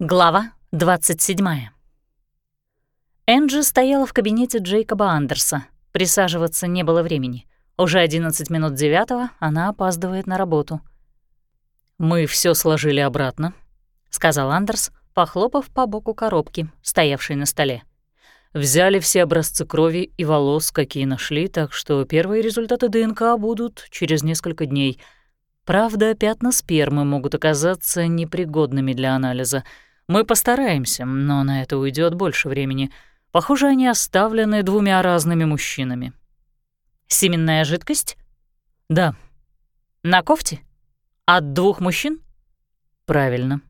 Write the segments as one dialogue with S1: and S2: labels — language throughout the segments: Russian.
S1: Глава 27. Энджи стояла в кабинете Джейкоба Андерса. Присаживаться не было времени. Уже 11 минут девятого она опаздывает на работу.
S2: «Мы все сложили обратно», — сказал Андерс, похлопав по боку коробки, стоявшей на столе. «Взяли все образцы крови и волос, какие нашли, так что первые результаты ДНК будут через несколько дней. Правда, пятна спермы могут оказаться непригодными для анализа — мы постараемся, но на это уйдет больше времени. Похоже, они оставлены двумя разными мужчинами.
S1: Семенная жидкость?
S2: Да.
S1: На кофте? От двух мужчин?
S2: Правильно.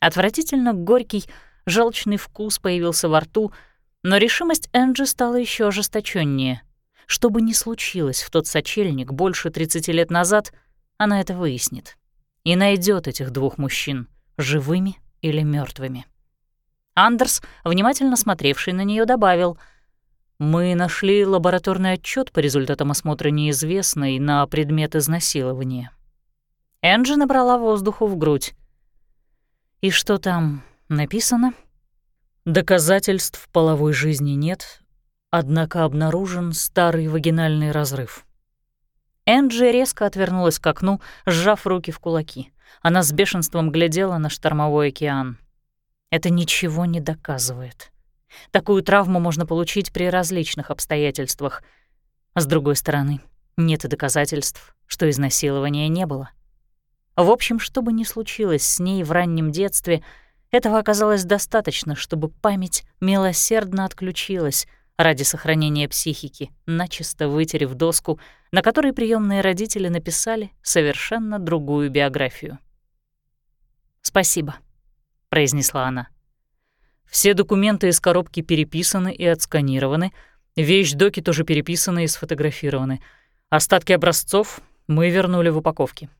S1: Отвратительно горький, желчный вкус появился во рту, но решимость Энджи стала еще ожесточеннее. Что бы ни случилось в тот сочельник больше 30 лет назад, она это выяснит. И найдет этих двух мужчин, живыми или мертвыми. Андерс, внимательно смотревший на нее, добавил, «Мы нашли лабораторный отчет по результатам осмотра неизвестной на предмет изнасилования». Энджи набрала воздуху в грудь. «И что там написано?»
S2: «Доказательств половой жизни нет, однако обнаружен старый вагинальный разрыв».
S1: Энджи резко отвернулась к окну, сжав руки в кулаки. Она с бешенством глядела на штормовой океан. Это ничего не доказывает. Такую травму можно получить при различных обстоятельствах. С другой стороны, нет и доказательств, что изнасилования не было. В общем, что бы ни случилось с ней в раннем детстве, этого оказалось достаточно, чтобы память милосердно отключилась ради сохранения психики, начисто вытерев доску, на которой приемные родители написали совершенно другую биографию. «Спасибо», — произнесла она.
S2: «Все документы из коробки переписаны и отсканированы, вещдоки тоже переписаны и сфотографированы. Остатки образцов мы вернули в упаковке».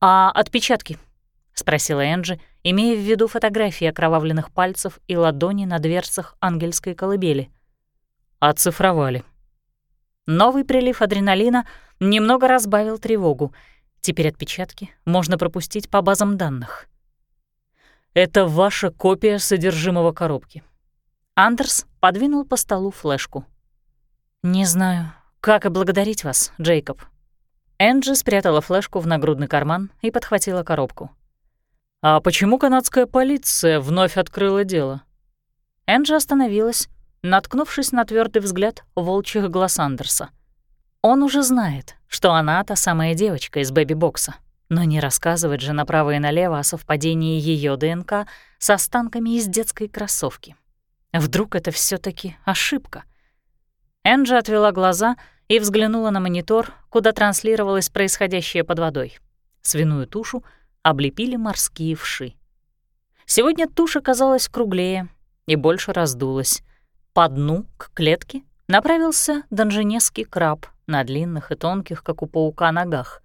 S1: «А отпечатки?» — спросила Энджи, имея в виду фотографии окровавленных пальцев и ладони на дверцах ангельской колыбели.
S2: «Оцифровали».
S1: Новый прилив адреналина немного разбавил тревогу — Теперь отпечатки можно пропустить по базам данных.
S2: Это ваша копия содержимого коробки.
S1: Андерс подвинул по столу флешку. «Не знаю, как и благодарить вас, Джейкоб». Энджи спрятала флешку в нагрудный карман и подхватила коробку.
S2: «А почему канадская полиция вновь открыла дело?»
S1: Энджи остановилась, наткнувшись на твердый взгляд волчьих глаз Андерса. Он уже знает, что она та самая девочка из бэби-бокса, но не рассказывает же направо и налево о совпадении ее ДНК с останками из детской кроссовки. Вдруг это все таки ошибка? Энджи отвела глаза и взглянула на монитор, куда транслировалось происходящее под водой. Свиную тушу облепили морские вши. Сегодня туша казалась круглее и больше раздулась. По дну, к клетке, направился донженесский краб на длинных и тонких, как у паука, ногах.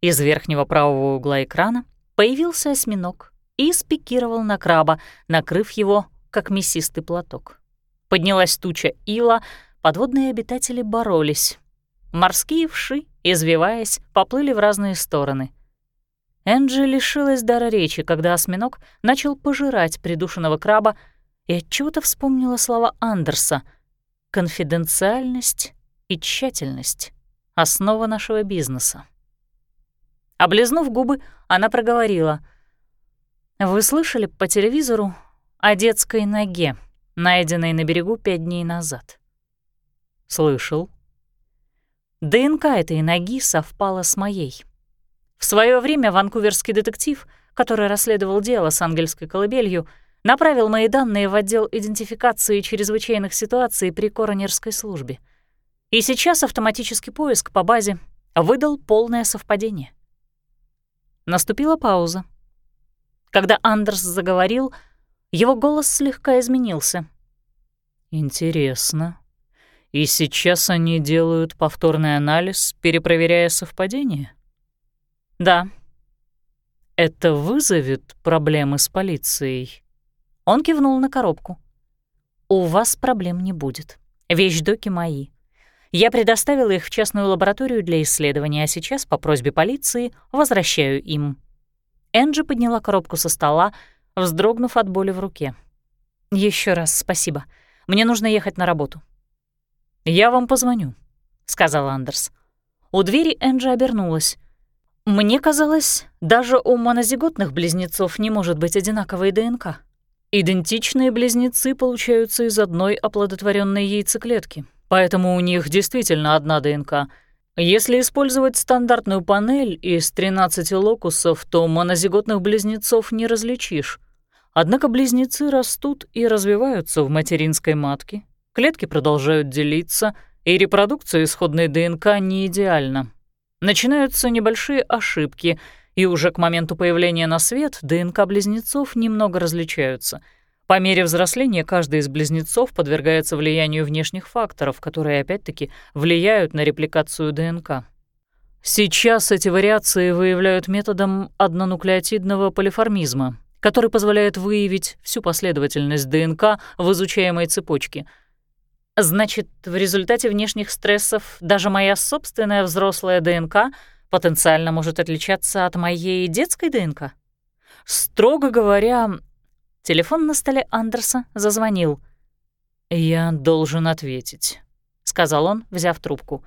S1: Из верхнего правого угла экрана появился осьминог и спикировал на краба, накрыв его, как мясистый платок. Поднялась туча ила, подводные обитатели боролись. Морские вши, извиваясь, поплыли в разные стороны. Энджи лишилась дара речи, когда осьминог начал пожирать придушенного краба и отчего-то вспомнила слова Андерса — Конфиденциальность и тщательность — основа нашего бизнеса. Облизнув губы, она проговорила. «Вы слышали по телевизору о детской ноге, найденной на берегу пять дней назад?»
S2: «Слышал».
S1: ДНК этой ноги совпала с моей. В свое время ванкуверский детектив, который расследовал дело с ангельской колыбелью, — направил мои данные в отдел идентификации чрезвычайных ситуаций при коронерской службе. И сейчас автоматический поиск по базе выдал полное совпадение. Наступила пауза. Когда Андерс заговорил, его голос слегка изменился.
S2: «Интересно. И сейчас они делают повторный анализ, перепроверяя совпадение?»
S1: «Да».
S2: «Это вызовет проблемы с полицией?»
S1: Он кивнул на коробку. «У вас проблем не будет. Вещдоки мои. Я предоставила их в частную лабораторию для исследования, а сейчас, по просьбе полиции, возвращаю им». Энджи подняла коробку со стола, вздрогнув от боли в руке. Еще раз спасибо. Мне нужно ехать на работу».
S2: «Я вам позвоню», — сказал Андерс.
S1: У двери Энджи обернулась. «Мне казалось, даже у монозиготных близнецов не может быть одинаковой ДНК».
S2: Идентичные близнецы получаются из одной оплодотворенной яйцеклетки, поэтому у них действительно одна ДНК. Если использовать стандартную панель из 13 локусов, то монозиготных близнецов не различишь. Однако близнецы растут и развиваются в материнской матке, клетки продолжают делиться, и репродукция исходной ДНК не идеальна. Начинаются небольшие ошибки, и уже к моменту появления на свет ДНК близнецов немного различаются. По мере взросления каждый из близнецов подвергается влиянию внешних факторов, которые опять-таки влияют на репликацию ДНК. Сейчас эти вариации выявляют методом однонуклеотидного полиформизма, который позволяет выявить всю последовательность ДНК в изучаемой цепочке.
S1: Значит, в результате внешних стрессов даже моя собственная взрослая ДНК потенциально может отличаться от моей детской ДНК? Строго говоря, телефон на столе Андерса зазвонил.
S2: «Я должен ответить», — сказал он, взяв трубку.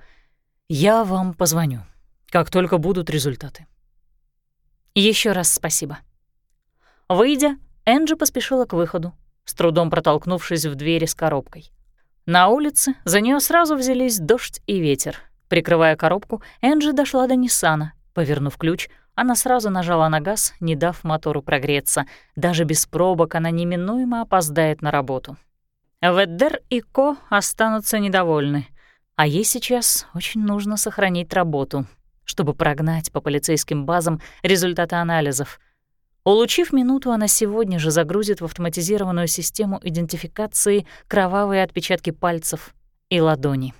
S2: «Я вам позвоню, как только будут результаты».
S1: Еще раз спасибо. Выйдя, Энджи поспешила к выходу, с трудом протолкнувшись в двери с коробкой. На улице за нее сразу взялись дождь и ветер. Прикрывая коробку, Энджи дошла до Ниссана. Повернув ключ, она сразу нажала на газ, не дав мотору прогреться. Даже без пробок она неминуемо опоздает на работу. Веддер и Ко останутся недовольны. А ей сейчас очень нужно сохранить работу, чтобы прогнать по полицейским базам результаты анализов — Улучив минуту, она сегодня же загрузит в автоматизированную систему идентификации кровавые отпечатки пальцев и ладони.